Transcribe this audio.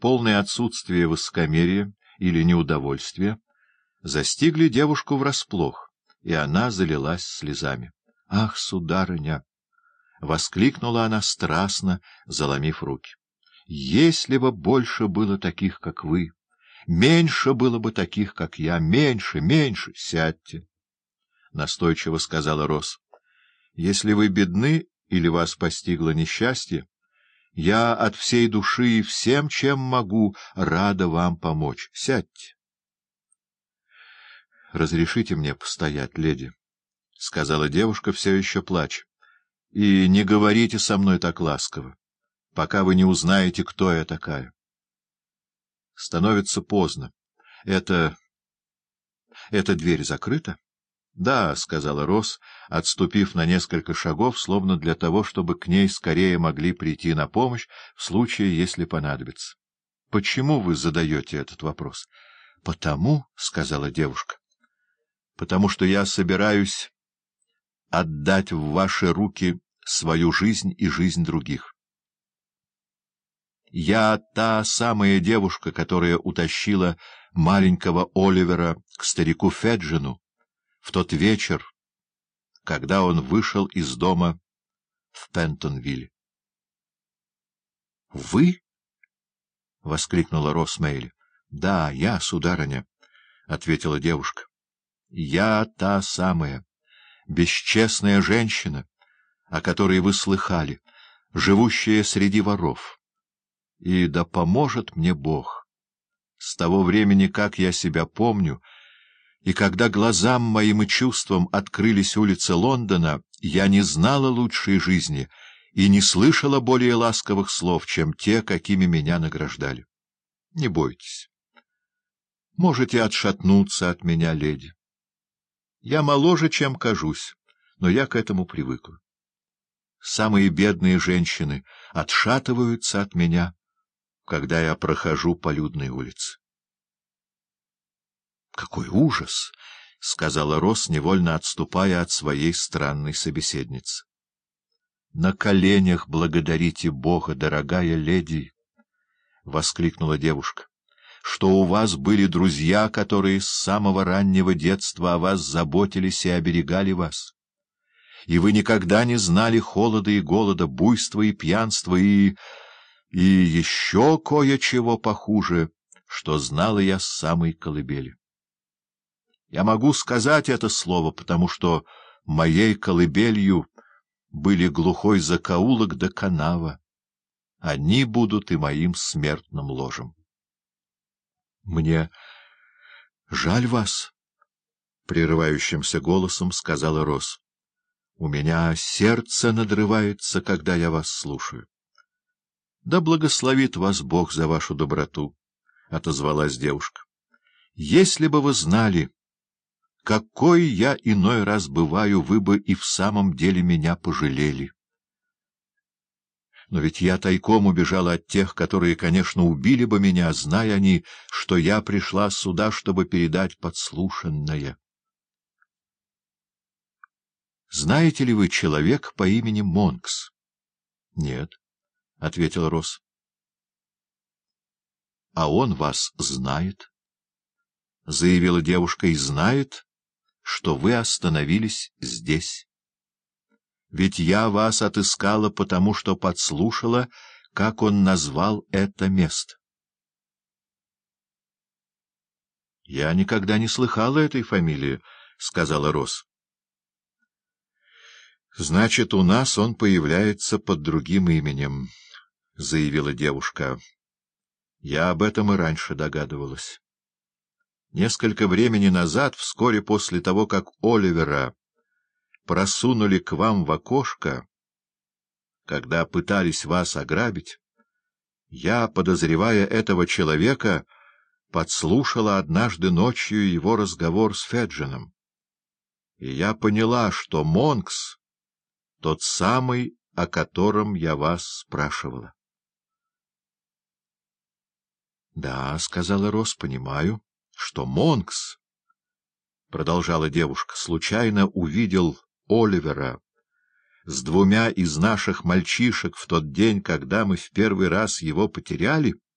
полное отсутствие высокомерия или неудовольствия застигли девушку врасплох, и она залилась слезами. — Ах, сударыня! — воскликнула она страстно, заломив руки. — Если бы больше было таких, как вы! Меньше было бы таких, как я! Меньше, меньше! Сядьте! — настойчиво сказала Рос. — Если вы бедны или вас постигло несчастье, я от всей души и всем, чем могу, рада вам помочь. Сядьте. — Разрешите мне постоять, леди, — сказала девушка, все еще плача. — И не говорите со мной так ласково, пока вы не узнаете, кто я такая. Становится поздно. Это... эта дверь закрыта? — Да, — сказала Рос, отступив на несколько шагов, словно для того, чтобы к ней скорее могли прийти на помощь в случае, если понадобится. — Почему вы задаете этот вопрос? — Потому, — сказала девушка, — потому что я собираюсь отдать в ваши руки свою жизнь и жизнь других. Я та самая девушка, которая утащила маленького Оливера к старику Феджину, в тот вечер, когда он вышел из дома в Пентонвилле. — Вы? — воскликнула Росмейли. — Да, я, сударыня, — ответила девушка. — Я та самая, бесчестная женщина, о которой вы слыхали, живущая среди воров. И да поможет мне Бог. С того времени, как я себя помню, — и когда глазам моим и чувствам открылись улицы Лондона, я не знала лучшей жизни и не слышала более ласковых слов, чем те, какими меня награждали. Не бойтесь. Можете отшатнуться от меня, леди. Я моложе, чем кажусь, но я к этому привыкла. Самые бедные женщины отшатываются от меня, когда я прохожу по людной улице. Какой ужас! — сказала Рос, невольно отступая от своей странной собеседницы. — На коленях благодарите Бога, дорогая леди! — воскликнула девушка. — Что у вас были друзья, которые с самого раннего детства о вас заботились и оберегали вас. И вы никогда не знали холода и голода, буйства и пьянства, и... и еще кое-чего похуже, что знала я с самой колыбели. Я могу сказать это слово, потому что моей колыбелью были глухой закоулок до канава. Они будут и моим смертным ложем. — Мне жаль вас, — прерывающимся голосом сказала Рос. — У меня сердце надрывается, когда я вас слушаю. — Да благословит вас Бог за вашу доброту, — отозвалась девушка. — Если бы вы знали... Какой я иной раз бываю, вы бы и в самом деле меня пожалели. Но ведь я тайком убежала от тех, которые, конечно, убили бы меня, зная они, что я пришла сюда, чтобы передать подслушанное. Знаете ли вы человек по имени Монкс? — Нет, — ответил Рос. — А он вас знает, — заявила девушка, — и знает, что вы остановились здесь. Ведь я вас отыскала потому, что подслушала, как он назвал это место. — Я никогда не слыхала этой фамилии, — сказала Рос. — Значит, у нас он появляется под другим именем, — заявила девушка. — Я об этом и раньше догадывалась. Несколько времени назад, вскоре после того, как Оливера просунули к вам в окошко, когда пытались вас ограбить, я, подозревая этого человека, подслушала однажды ночью его разговор с Феджином. И я поняла, что Монкс — тот самый, о котором я вас спрашивала. — Да, — сказала Рос, — понимаю что Монкс, — продолжала девушка, — случайно увидел Оливера с двумя из наших мальчишек в тот день, когда мы в первый раз его потеряли, —